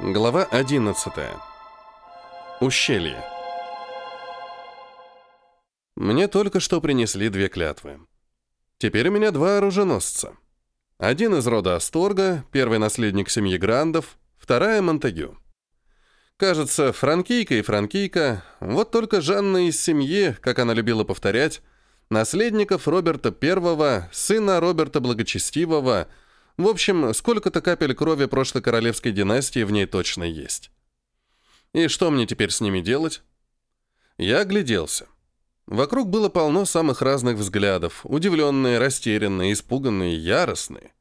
Глава 11. Ущелье. Мне только что принесли две клятвы. Теперь у меня два оруженосца. Один из рода Асторга, первый наследник семьи Грандов, вторая Монтегю. Кажется, франкийка и франкийка, вот только Жанна из семьи, как она любила повторять, наследников Роберта I, сына Роберта Благочестивого – в общем, сколько-то капель крови прошлой королевской династии в ней точно есть. И что мне теперь с ними делать? Я огляделся. Вокруг было полно самых разных взглядов, удивленные, растерянные, испуганные, яростные.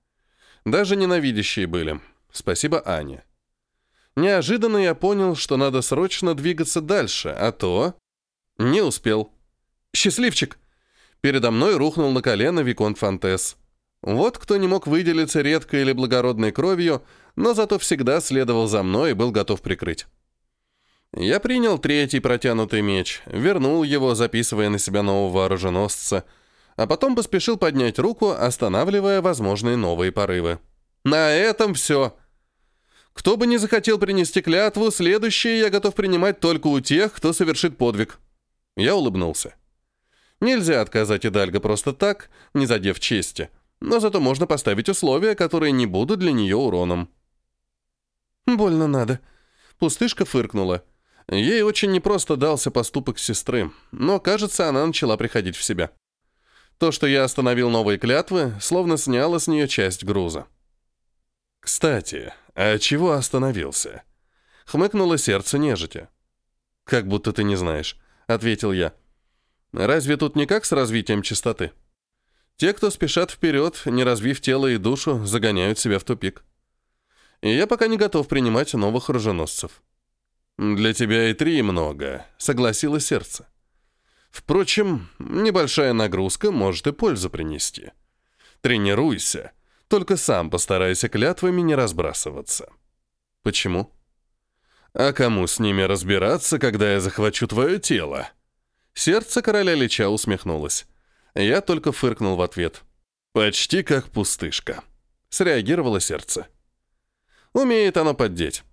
Даже ненавидящие были. Спасибо Ане. Неожиданно я понял, что надо срочно двигаться дальше, а то... Не успел. «Счастливчик!» Передо мной рухнул на колено Виконт Фантес. Вот кто не мог выделиться редкой или благородной кровью, но зато всегда следовал за мной и был готов прикрыть. Я принял третий протянутый меч, вернул его, записывая на себя нового оруженосца, а потом поспешил поднять руку, останавливая возможные новые порывы. На этом все. Кто бы не захотел принести клятву, следующее я готов принимать только у тех, кто совершит подвиг. Я улыбнулся. Нельзя отказать Идальго просто так, не задев чести но зато можно поставить условия, которые не будут для нее уроном. «Больно надо». Пустышка фыркнула. Ей очень непросто дался поступок сестры, но, кажется, она начала приходить в себя. То, что я остановил новые клятвы, словно сняло с нее часть груза. «Кстати, а чего остановился?» Хмыкнуло сердце нежити. «Как будто ты не знаешь», — ответил я. «Разве тут никак с развитием чистоты?» Те, кто спешат вперед, не развив тело и душу, загоняют себя в тупик. И я пока не готов принимать новых оруженосцев. «Для тебя и три много», — согласилось сердце. «Впрочем, небольшая нагрузка может и пользу принести. Тренируйся, только сам постарайся клятвами не разбрасываться». «Почему?» «А кому с ними разбираться, когда я захвачу твое тело?» Сердце короля Лича усмехнулось. Я только фыркнул в ответ. «Почти как пустышка», — среагировало сердце. «Умеет оно поддеть».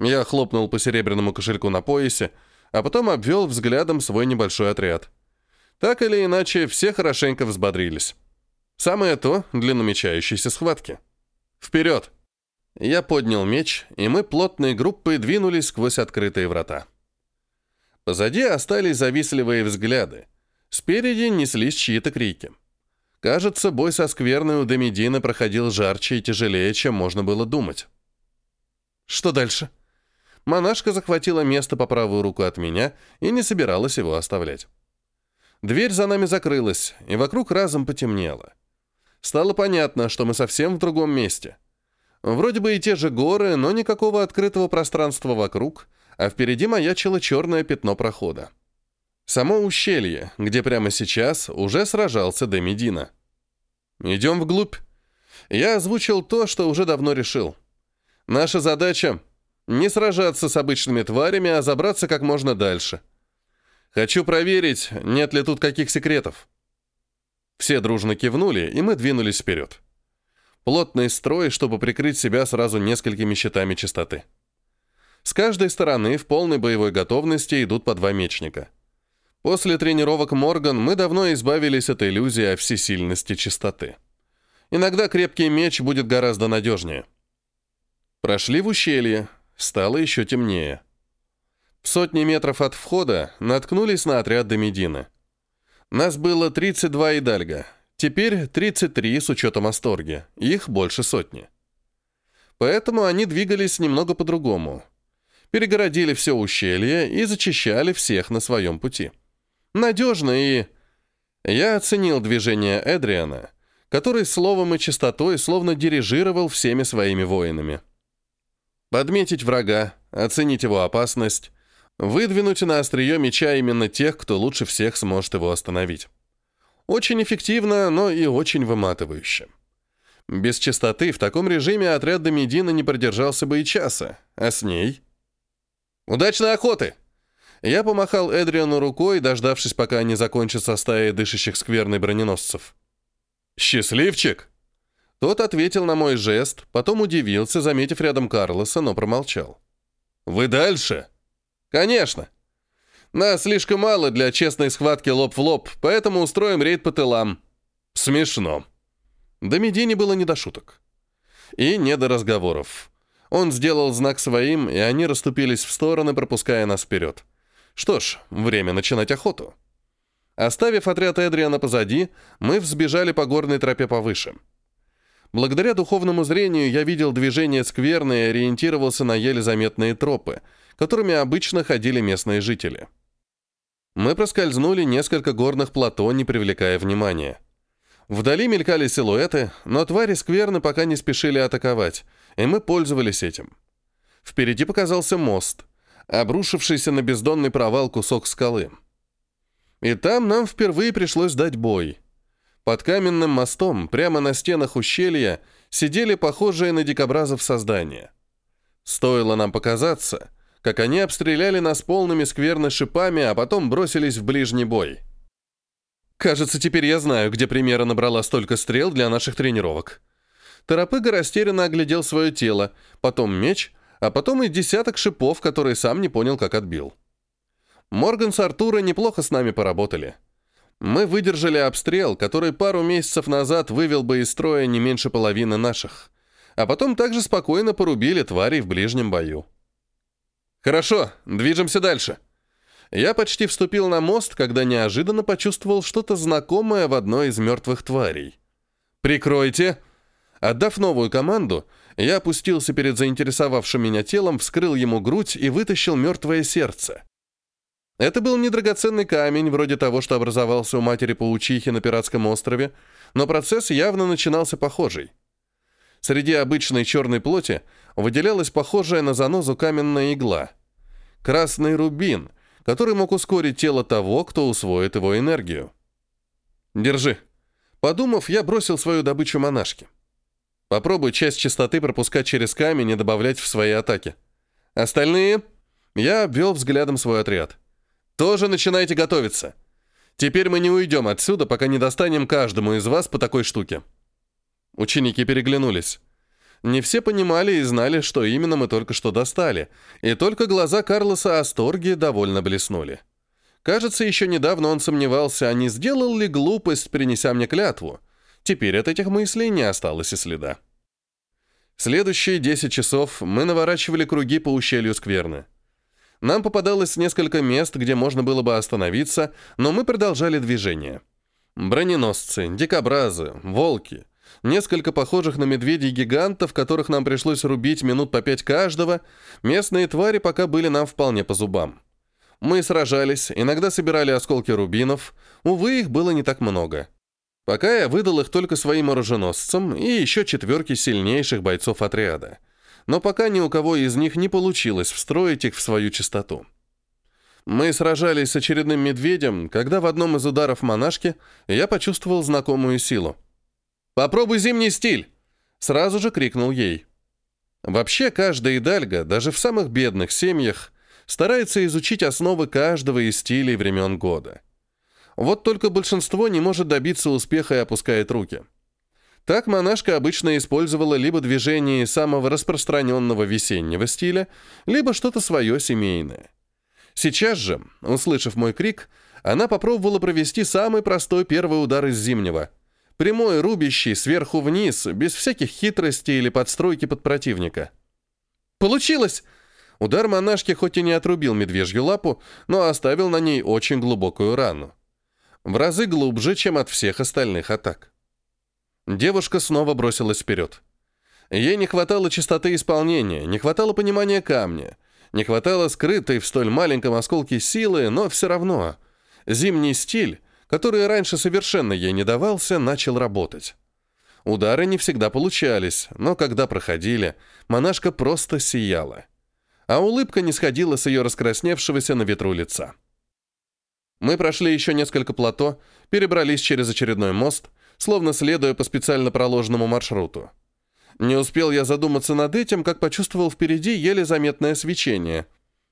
Я хлопнул по серебряному кошельку на поясе, а потом обвел взглядом свой небольшой отряд. Так или иначе, все хорошенько взбодрились. Самое то для намечающейся схватки. «Вперед!» Я поднял меч, и мы плотной группой двинулись сквозь открытые врата. Позади остались завистливые взгляды, Спереди неслись чьи-то крики. Кажется, бой со скверной у Демидина проходил жарче и тяжелее, чем можно было думать. Что дальше? Монашка захватила место по правую руку от меня и не собиралась его оставлять. Дверь за нами закрылась, и вокруг разом потемнело. Стало понятно, что мы совсем в другом месте. Вроде бы и те же горы, но никакого открытого пространства вокруг, а впереди маячило черное пятно прохода. Само ущелье, где прямо сейчас уже сражался Демидина. «Идем вглубь». Я озвучил то, что уже давно решил. Наша задача — не сражаться с обычными тварями, а забраться как можно дальше. Хочу проверить, нет ли тут каких секретов. Все дружно кивнули, и мы двинулись вперед. Плотный строй, чтобы прикрыть себя сразу несколькими щитами чистоты. С каждой стороны в полной боевой готовности идут по два мечника — После тренировок Морган мы давно избавились от иллюзии о всесильности чистоты. Иногда крепкий меч будет гораздо надежнее. Прошли в ущелье, стало еще темнее. В сотни метров от входа наткнулись на отряд Домедина. Нас было 32 идальга, теперь 33 с учетом Асторги, их больше сотни. Поэтому они двигались немного по-другому. Перегородили все ущелье и зачищали всех на своем пути. Надежно и... Я оценил движение Эдриана, который словом и чистотой словно дирижировал всеми своими воинами. Подметить врага, оценить его опасность, выдвинуть на острие меча именно тех, кто лучше всех сможет его остановить. Очень эффективно, но и очень выматывающе. Без чистоты в таком режиме отряд Домедина не продержался бы и часа, а с ней... «Удачной охоты!» Я помахал Эдриану рукой, дождавшись, пока они закончатся стаей дышащих скверной броненосцев. «Счастливчик!» Тот ответил на мой жест, потом удивился, заметив рядом Карлоса, но промолчал. «Вы дальше?» «Конечно. Нас слишком мало для честной схватки лоб в лоб, поэтому устроим рейд по тылам». «Смешно». До Медини было не до шуток. И не до разговоров. Он сделал знак своим, и они расступились в стороны, пропуская нас вперед. Что ж, время начинать охоту. Оставив отряд Эдриана позади, мы взбежали по горной тропе повыше. Благодаря духовному зрению я видел движение скверны и ориентировался на еле заметные тропы, которыми обычно ходили местные жители. Мы проскользнули несколько горных плато, не привлекая внимания. Вдали мелькали силуэты, но твари скверны пока не спешили атаковать, и мы пользовались этим. Впереди показался мост, обрушившийся на бездонный провал кусок скалы. И там нам впервые пришлось дать бой. Под каменным мостом, прямо на стенах ущелья, сидели похожие на дикобразов создания. Стоило нам показаться, как они обстреляли нас полными скверны шипами, а потом бросились в ближний бой. Кажется, теперь я знаю, где примера набрала столько стрел для наших тренировок. Торопыга растерянно оглядел свое тело, потом меч, а потом и десяток шипов, которые сам не понял, как отбил. Морган с Артура неплохо с нами поработали. Мы выдержали обстрел, который пару месяцев назад вывел бы из строя не меньше половины наших, а потом также спокойно порубили тварей в ближнем бою. «Хорошо, движемся дальше», я почти вступил на мост, когда неожиданно почувствовал что-то знакомое в одной из мертвых тварей. «Прикройте!» Отдав новую команду, я опустился перед заинтересовавшим меня телом, вскрыл ему грудь и вытащил мертвое сердце. Это был недрагоценный камень, вроде того, что образовался у матери-паучихи на пиратском острове, но процесс явно начинался похожий. Среди обычной черной плоти выделялась похожая на занозу каменная игла. Красный рубин, который мог ускорить тело того, кто усвоит его энергию. «Держи». Подумав, я бросил свою добычу монашке. Попробуй часть частоты пропускать через камень и добавлять в свои атаки. Остальные... Я обвел взглядом свой отряд. Тоже начинайте готовиться. Теперь мы не уйдем отсюда, пока не достанем каждому из вас по такой штуке. Ученики переглянулись. Не все понимали и знали, что именно мы только что достали, и только глаза Карлоса Асторги довольно блеснули. Кажется, еще недавно он сомневался, а не сделал ли глупость, принеся мне клятву. Теперь от этих мыслей не осталось и следа. Следующие 10 часов мы наворачивали круги по ущелью Скверны. Нам попадалось несколько мест, где можно было бы остановиться, но мы продолжали движение. Броненосцы, дикобразы, волки — несколько похожих на медведей-гигантов, которых нам пришлось рубить минут по пять каждого, местные твари пока были нам вполне по зубам. Мы сражались, иногда собирали осколки рубинов, увы, их было не так много. Пока я выдал их только своим оруженосцам и еще четверке сильнейших бойцов отряда. Но пока ни у кого из них не получилось встроить их в свою частоту. Мы сражались с очередным медведем, когда в одном из ударов монашки я почувствовал знакомую силу. «Попробуй зимний стиль!» Сразу же крикнул ей. Вообще, каждая идальга, даже в самых бедных семьях, старается изучить основы каждого из стилей времен года. Вот только большинство не может добиться успеха и опускает руки. Так монашка обычно использовала либо движение самого распространенного весеннего стиля, либо что-то свое семейное. Сейчас же, услышав мой крик, она попробовала провести самый простой первый удар из зимнего – Прямой, рубящий, сверху вниз, без всяких хитростей или подстройки под противника. «Получилось!» Удар монашки хоть и не отрубил медвежью лапу, но оставил на ней очень глубокую рану. В разы глубже, чем от всех остальных атак. Девушка снова бросилась вперед. Ей не хватало чистоты исполнения, не хватало понимания камня, не хватало скрытой в столь маленьком осколке силы, но все равно. Зимний стиль который раньше совершенно ей не давался, начал работать. Удары не всегда получались, но когда проходили, монашка просто сияла. А улыбка не сходила с ее раскрасневшегося на ветру лица. Мы прошли еще несколько плато, перебрались через очередной мост, словно следуя по специально проложенному маршруту. Не успел я задуматься над этим, как почувствовал впереди еле заметное свечение.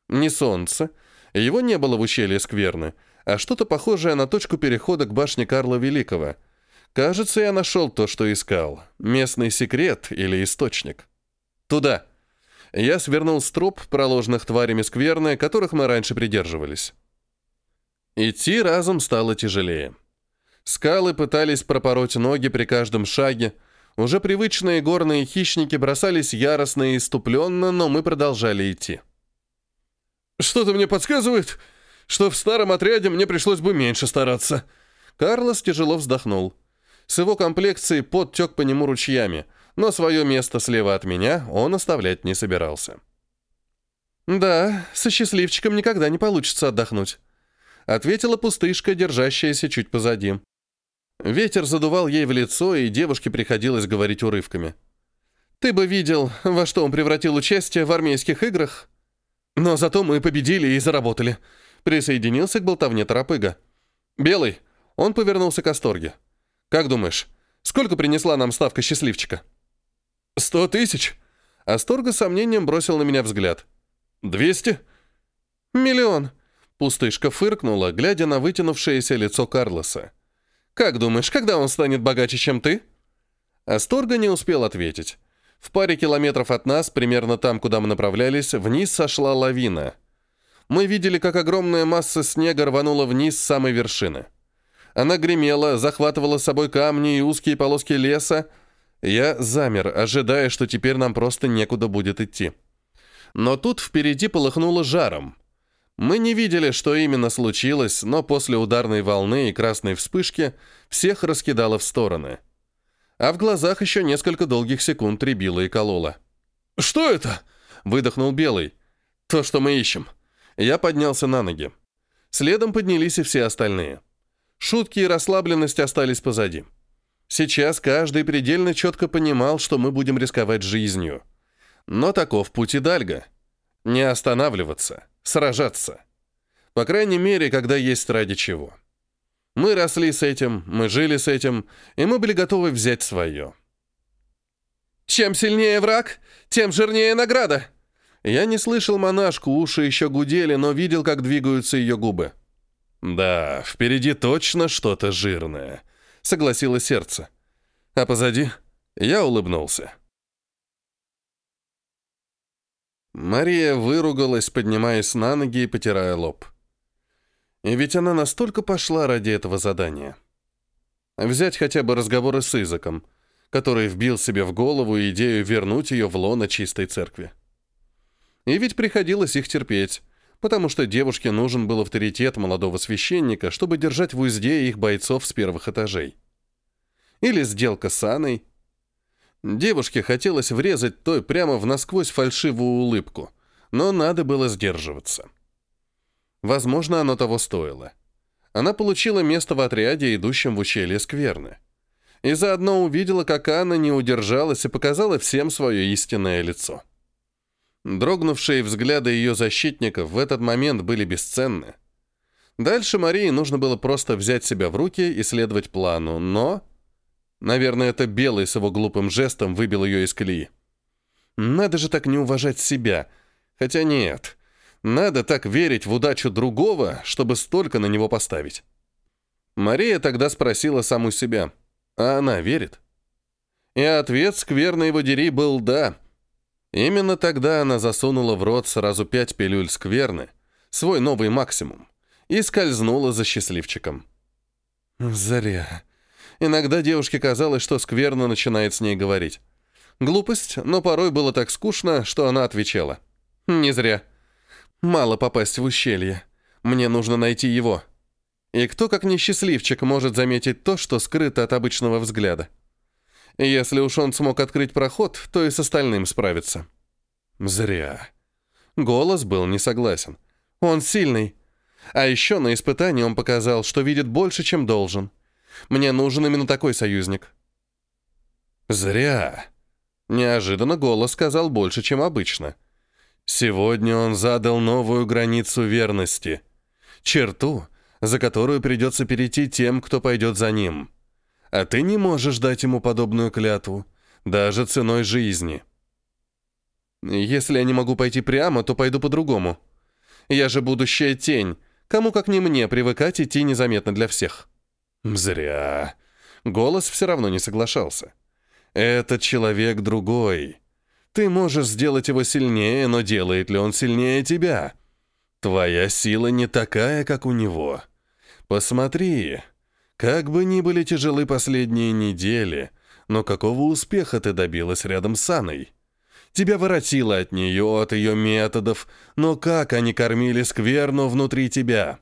Не солнце, его не было в ущелье скверны, а что-то похожее на точку перехода к башне Карла Великого. Кажется, я нашел то, что искал. Местный секрет или источник. Туда. Я свернул с троп, проложенных тварями скверны, которых мы раньше придерживались. Идти разом стало тяжелее. Скалы пытались пропороть ноги при каждом шаге, уже привычные горные хищники бросались яростно и иступленно, но мы продолжали идти. «Что-то мне подсказывает, что в старом отряде мне пришлось бы меньше стараться». Карлос тяжело вздохнул. С его комплекцией пот тек по нему ручьями, но свое место слева от меня он оставлять не собирался. «Да, со счастливчиком никогда не получится отдохнуть», — ответила пустышка, держащаяся чуть позади. Ветер задувал ей в лицо, и девушке приходилось говорить урывками. «Ты бы видел, во что он превратил участие в армейских играх. Но зато мы победили и заработали», — присоединился к болтовне Торопыга. «Белый». Он повернулся к Асторге. «Как думаешь, сколько принесла нам ставка счастливчика?» «Сто тысяч?» Асторга сомнением бросил на меня взгляд. «Двести?» «Миллион», — пустышка фыркнула, глядя на вытянувшееся лицо Карлоса. «Как думаешь, когда он станет богаче, чем ты?» Асторга не успел ответить. В паре километров от нас, примерно там, куда мы направлялись, вниз сошла лавина. Мы видели, как огромная масса снега рванула вниз с самой вершины. Она гремела, захватывала с собой камни и узкие полоски леса. Я замер, ожидая, что теперь нам просто некуда будет идти. Но тут впереди полыхнуло жаром. Мы не видели, что именно случилось, но после ударной волны и красной вспышки всех раскидало в стороны. А в глазах еще несколько долгих секунд рябило и кололо. «Что это?» — выдохнул Белый. «То, что мы ищем». Я поднялся на ноги. Следом поднялись и все остальные. Шутки и расслабленность остались позади. Сейчас каждый предельно четко понимал, что мы будем рисковать жизнью. Но таков путь и Дальга. Не останавливаться сражаться. По крайней мере, когда есть ради чего. Мы росли с этим, мы жили с этим, и мы были готовы взять свое. «Чем сильнее враг, тем жирнее награда!» Я не слышал монашку, уши еще гудели, но видел, как двигаются ее губы. «Да, впереди точно что-то жирное», — согласилось сердце. А позади я улыбнулся. Мария выругалась, поднимаясь на ноги и потирая лоб. И ведь она настолько пошла ради этого задания. Взять хотя бы разговоры с Изаком, который вбил себе в голову идею вернуть ее в лоно чистой церкви. И ведь приходилось их терпеть, потому что девушке нужен был авторитет молодого священника, чтобы держать в узде их бойцов с первых этажей. Или сделка с Анной, Девушке хотелось врезать той прямо в насквозь фальшивую улыбку, но надо было сдерживаться. Возможно, оно того стоило. Она получила место в отряде, идущем в ущелье Скверны. И заодно увидела, как Анна не удержалась и показала всем свое истинное лицо. Дрогнувшие взгляды ее защитников в этот момент были бесценны. Дальше Марии нужно было просто взять себя в руки и следовать плану, но Наверное, это Белый с его глупым жестом выбил ее из колеи. Надо же так не уважать себя. Хотя нет. Надо так верить в удачу другого, чтобы столько на него поставить. Мария тогда спросила саму себя, а она верит? И ответ скверно его дери был «да». Именно тогда она засунула в рот сразу пять пилюль скверны, свой новый максимум, и скользнула за счастливчиком. «Зря», Иногда девушке казалось, что скверно начинает с ней говорить. Глупость, но порой было так скучно, что она отвечала. «Не зря. Мало попасть в ущелье. Мне нужно найти его. И кто, как несчастливчик, может заметить то, что скрыто от обычного взгляда? Если уж он смог открыть проход, то и с остальным справится». «Зря». Голос был не согласен. «Он сильный. А еще на испытании он показал, что видит больше, чем должен. Мне нужен именно такой союзник». «Зря». Неожиданно голос сказал больше, чем обычно. «Сегодня он задал новую границу верности. Черту, за которую придется перейти тем, кто пойдет за ним. А ты не можешь дать ему подобную клятву, даже ценой жизни». «Если я не могу пойти прямо, то пойду по-другому. Я же будущая тень. Кому как не мне привыкать идти незаметно для всех». Зря. Голос все равно не соглашался. Этот человек другой. Ты можешь сделать его сильнее, но делает ли он сильнее тебя? Твоя сила не такая, как у него. Посмотри, как бы ни были тяжелы последние недели, но какого успеха ты добилась рядом с Анной? Тебя воротило от нее, от ее методов, но как они кормили скверну внутри тебя?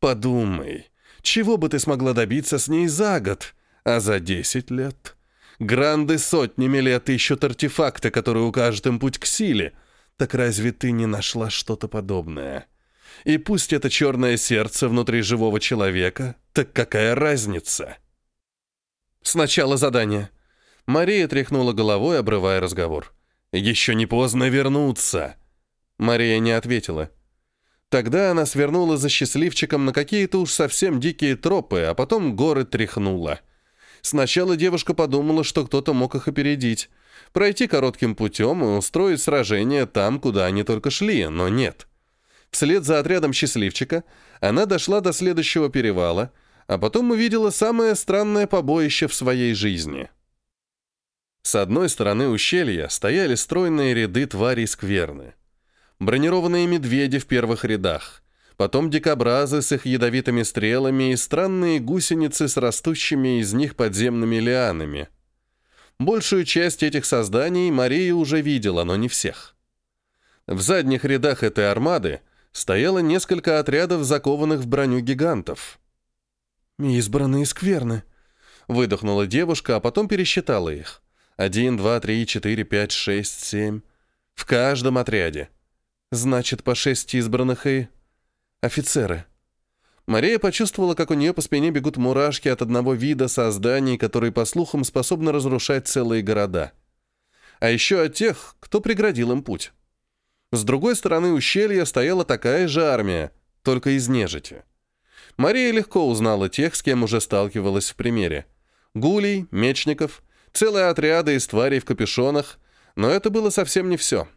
Подумай, чего бы ты смогла добиться с ней за год, а за десять лет? Гранды сотнями лет ищут артефакты, которые укажут им путь к силе. Так разве ты не нашла что-то подобное? И пусть это черное сердце внутри живого человека, так какая разница? Сначала задание. Мария тряхнула головой, обрывая разговор. «Еще не поздно вернуться!» Мария не ответила. Тогда она свернула за счастливчиком на какие-то уж совсем дикие тропы, а потом горы тряхнула. Сначала девушка подумала, что кто-то мог их опередить, пройти коротким путем и устроить сражение там, куда они только шли, но нет. Вслед за отрядом счастливчика она дошла до следующего перевала, а потом увидела самое странное побоище в своей жизни. С одной стороны ущелья стояли стройные ряды тварей скверны. Бронированные медведи в первых рядах, потом дикобразы с их ядовитыми стрелами и странные гусеницы с растущими из них подземными лианами. Большую часть этих созданий Мария уже видела, но не всех. В задних рядах этой армады стояло несколько отрядов закованных в броню гигантов. «Избранные скверны», — выдохнула девушка, а потом пересчитала их. Один, два, три, четыре, пять, шесть, семь. В каждом отряде. Значит, по шесть избранных и... офицеры. Мария почувствовала, как у нее по спине бегут мурашки от одного вида созданий, которые, по слухам, способны разрушать целые города. А еще от тех, кто преградил им путь. С другой стороны ущелья стояла такая же армия, только из нежити. Мария легко узнала тех, с кем уже сталкивалась в примере. Гулей, мечников, целые отряды из тварей в капюшонах, но это было совсем не все.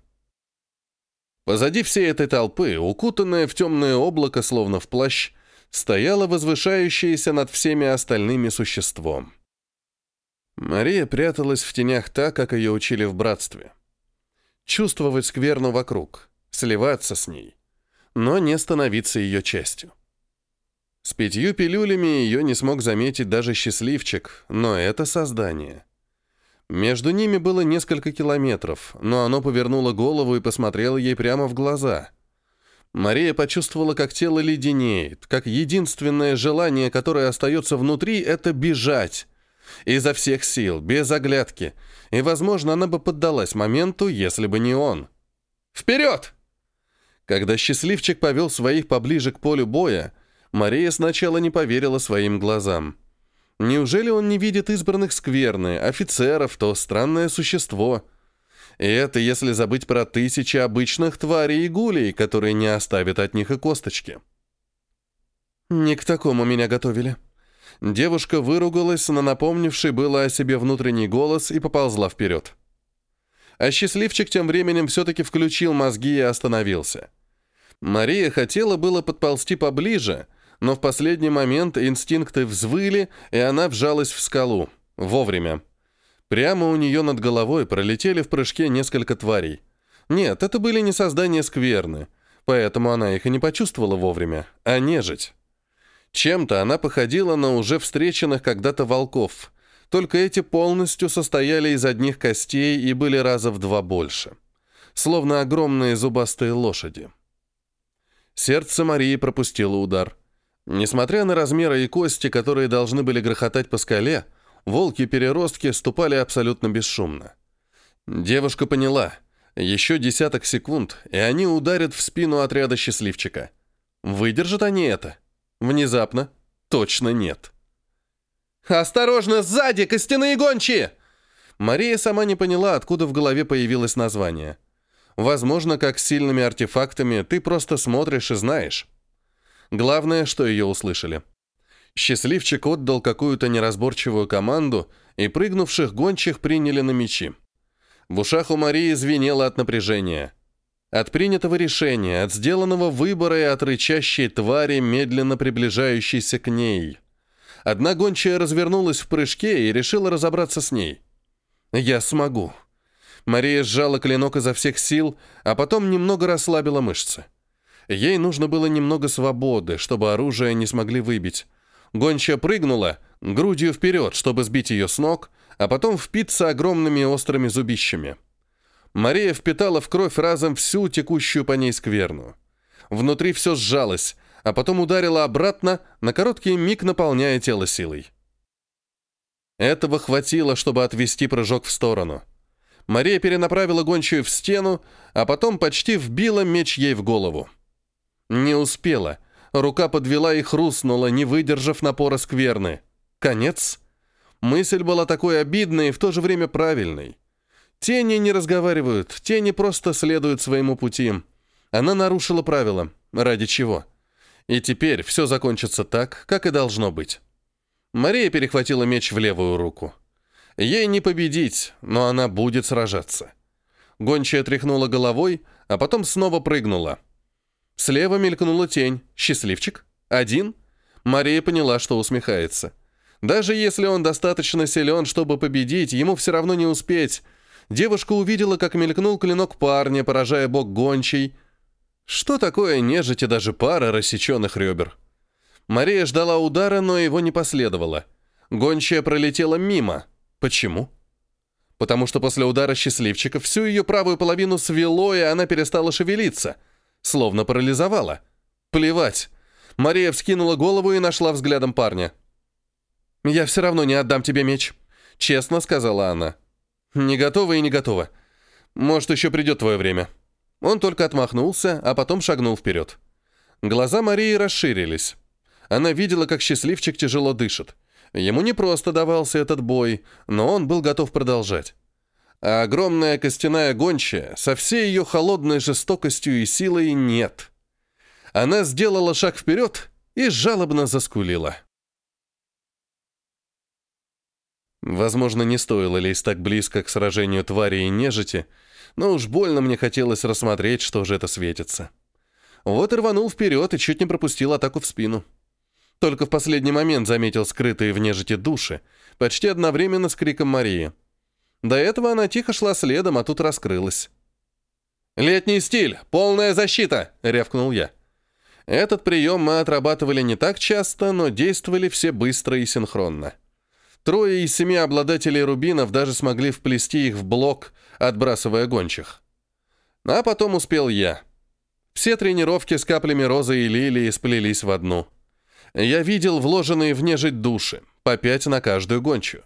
Позади всей этой толпы, укутанная в темное облако, словно в плащ, стояло возвышающееся над всеми остальными существом. Мария пряталась в тенях так, как ее учили в братстве. Чувствовать скверну вокруг, сливаться с ней, но не становиться ее частью. С пятью пилюлями ее не смог заметить даже счастливчик, но это создание. Между ними было несколько километров, но оно повернуло голову и посмотрело ей прямо в глаза. Мария почувствовала, как тело леденеет, как единственное желание, которое остается внутри, это бежать. Изо всех сил, без оглядки. И, возможно, она бы поддалась моменту, если бы не он. «Вперед!» Когда счастливчик повел своих поближе к полю боя, Мария сначала не поверила своим глазам. Неужели он не видит избранных скверны, офицеров, то странное существо? И это если забыть про тысячи обычных тварей и гулей, которые не оставят от них и косточки. «Не к такому меня готовили». Девушка выругалась на напомнивший было о себе внутренний голос и поползла вперед. А счастливчик тем временем все-таки включил мозги и остановился. Мария хотела было подползти поближе, но в последний момент инстинкты взвыли, и она вжалась в скалу. Вовремя. Прямо у нее над головой пролетели в прыжке несколько тварей. Нет, это были не создания скверны, поэтому она их и не почувствовала вовремя, а нежить. Чем-то она походила на уже встреченных когда-то волков, только эти полностью состояли из одних костей и были раза в два больше. Словно огромные зубастые лошади. Сердце Марии пропустило удар. Несмотря на размеры и кости, которые должны были грохотать по скале, волки-переростки ступали абсолютно бесшумно. Девушка поняла. Еще десяток секунд, и они ударят в спину отряда счастливчика. Выдержат они это? Внезапно? Точно нет. «Осторожно, сзади, костяные гончие!» Мария сама не поняла, откуда в голове появилось название. Возможно, как с сильными артефактами, ты просто смотришь и знаешь. Главное, что ее услышали. Счастливчик отдал какую-то неразборчивую команду, и прыгнувших гончих приняли на мечи. В ушах у Марии звенело от напряжения. От принятого решения, от сделанного выбора и от рычащей твари, медленно приближающейся к ней. Одна гончая развернулась в прыжке и решила разобраться с ней. «Я смогу». Мария сжала клинок изо всех сил, а потом немного расслабила мышцы. Ей нужно было немного свободы, чтобы оружие не смогли выбить. Гончая прыгнула, грудью вперед, чтобы сбить ее с ног, а потом впиться огромными острыми зубищами. Мария впитала в кровь разом всю текущую по ней скверну. Внутри все сжалось, а потом ударила обратно, на короткий миг наполняя тело силой. Этого хватило, чтобы отвести прыжок в сторону. Мария перенаправила гончую в стену, а потом почти вбила меч ей в голову. Не успела. Рука подвела и хрустнула, не выдержав напора скверны. Конец. Мысль была такой обидной и в то же время правильной. Тени не разговаривают, тени просто следуют своему пути. Она нарушила правила. Ради чего? И теперь все закончится так, как и должно быть. Мария перехватила меч в левую руку. Ей не победить, но она будет сражаться. Гончая тряхнула головой, а потом снова прыгнула. Слева мелькнула тень. Счастливчик? Один? Мария поняла, что усмехается. Даже если он достаточно силен, чтобы победить, ему все равно не успеть. Девушка увидела, как мелькнул клинок парня, поражая бок гончей. Что такое нежить и даже пара рассеченных ребер? Мария ждала удара, но его не последовало. Гончая пролетела мимо. Почему? Потому что после удара счастливчика всю ее правую половину свело, и она перестала шевелиться. Словно парализовала. Плевать. Мария вскинула голову и нашла взглядом парня. «Я все равно не отдам тебе меч», — честно сказала она. «Не готова и не готова. Может, еще придет твое время». Он только отмахнулся, а потом шагнул вперед. Глаза Марии расширились. Она видела, как счастливчик тяжело дышит. Ему не просто давался этот бой, но он был готов продолжать. А огромная костяная гончая со всей ее холодной жестокостью и силой нет. Она сделала шаг вперед и жалобно заскулила. Возможно, не стоило лезть так близко к сражению твари и нежити, но уж больно мне хотелось рассмотреть, что же это светится. Вот и рванул вперед и чуть не пропустил атаку в спину. Только в последний момент заметил скрытые в нежити души, почти одновременно с криком Марии. До этого она тихо шла следом, а тут раскрылась. «Летний стиль! Полная защита!» — рявкнул я. Этот прием мы отрабатывали не так часто, но действовали все быстро и синхронно. Трое из семи обладателей рубинов даже смогли вплести их в блок, отбрасывая гончих. А потом успел я. Все тренировки с каплями розы и лилии сплелись в одну. Я видел вложенные в нежить души, по пять на каждую гончую.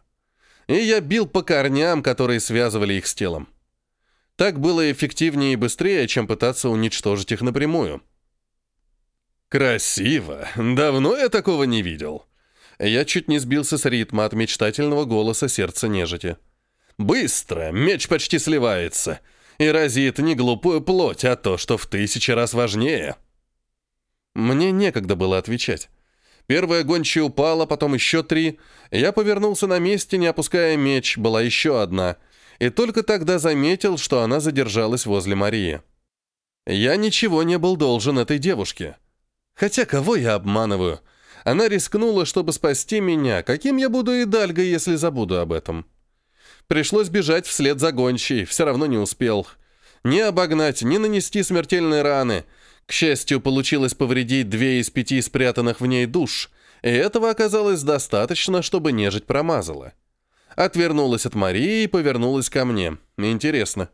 И я бил по корням, которые связывали их с телом. Так было эффективнее и быстрее, чем пытаться уничтожить их напрямую. «Красиво! Давно я такого не видел!» Я чуть не сбился с ритма от мечтательного голоса сердца нежити. «Быстро! Меч почти сливается! И разит не глупую плоть, а то, что в тысячи раз важнее!» Мне некогда было отвечать. Первая гончая упала, потом еще три. Я повернулся на месте, не опуская меч, была еще одна. И только тогда заметил, что она задержалась возле Марии. Я ничего не был должен этой девушке. Хотя кого я обманываю? Она рискнула, чтобы спасти меня. Каким я буду и дальго, если забуду об этом? Пришлось бежать вслед за гончей, все равно не успел. Ни обогнать, ни нанести смертельные раны. К счастью, получилось повредить две из пяти спрятанных в ней душ, и этого оказалось достаточно, чтобы нежить промазала. Отвернулась от Марии и повернулась ко мне. Интересно.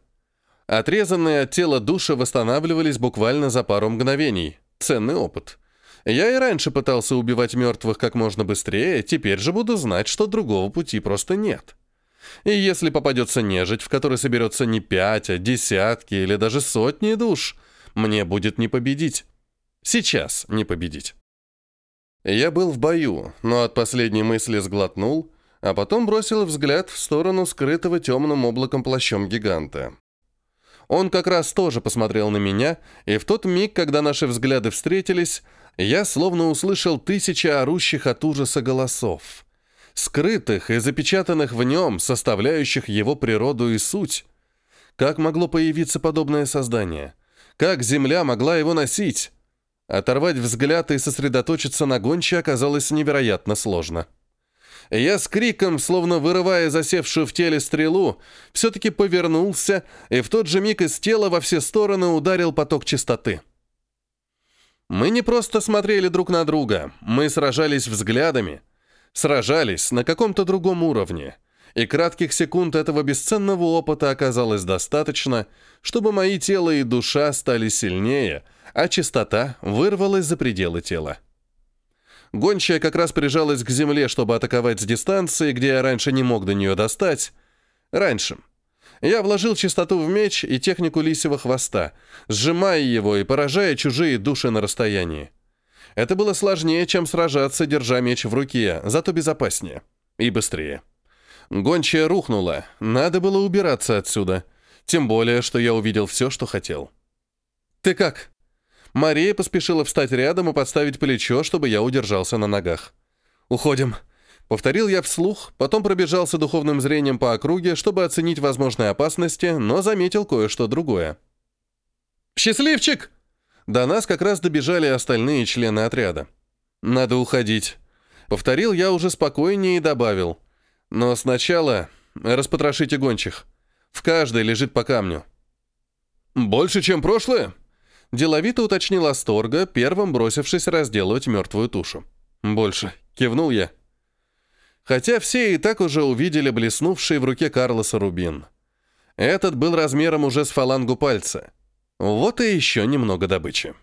Отрезанные от тела души восстанавливались буквально за пару мгновений. Ценный опыт. Я и раньше пытался убивать мертвых как можно быстрее, теперь же буду знать, что другого пути просто нет. И если попадется нежить, в которой соберется не пять, а десятки или даже сотни душ, мне будет не победить. Сейчас не победить. Я был в бою, но от последней мысли сглотнул, а потом бросил взгляд в сторону скрытого темным облаком плащом гиганта. Он как раз тоже посмотрел на меня, и в тот миг, когда наши взгляды встретились, я словно услышал тысячи орущих от ужаса голосов, скрытых и запечатанных в нем, составляющих его природу и суть. Как могло появиться подобное создание? Как Земля могла его носить? Оторвать взгляд и сосредоточиться на гонче оказалось невероятно сложно. Я с криком, словно вырывая засевшую в теле стрелу, все-таки повернулся, и в тот же миг из тела во все стороны ударил поток чистоты. Мы не просто смотрели друг на друга, мы сражались взглядами. Сражались на каком-то другом уровне. И кратких секунд этого бесценного опыта оказалось достаточно, чтобы мои тело и душа стали сильнее, а чистота вырвалась за пределы тела. Гончая как раз прижалась к земле, чтобы атаковать с дистанции, где я раньше не мог до нее достать. Раньше. Я вложил чистоту в меч и технику лисьего хвоста, сжимая его и поражая чужие души на расстоянии. Это было сложнее, чем сражаться, держа меч в руке, зато безопаснее. И быстрее. Гончая рухнула. Надо было убираться отсюда. Тем более, что я увидел все, что хотел. «Ты как?» Мария поспешила встать рядом и подставить плечо, чтобы я удержался на ногах. «Уходим», Повторил я вслух, потом пробежался духовным зрением по округе, чтобы оценить возможные опасности, но заметил кое-что другое. «Счастливчик!» До нас как раз добежали остальные члены отряда. «Надо уходить». Повторил я уже спокойнее и добавил. «Но сначала распотрошите гончих. В каждой лежит по камню». «Больше, чем прошлое?» Деловито уточнил Асторга, первым бросившись разделывать мертвую тушу. «Больше», — кивнул я хотя все и так уже увидели блеснувший в руке Карлоса рубин. Этот был размером уже с фалангу пальца. Вот и еще немного добычи.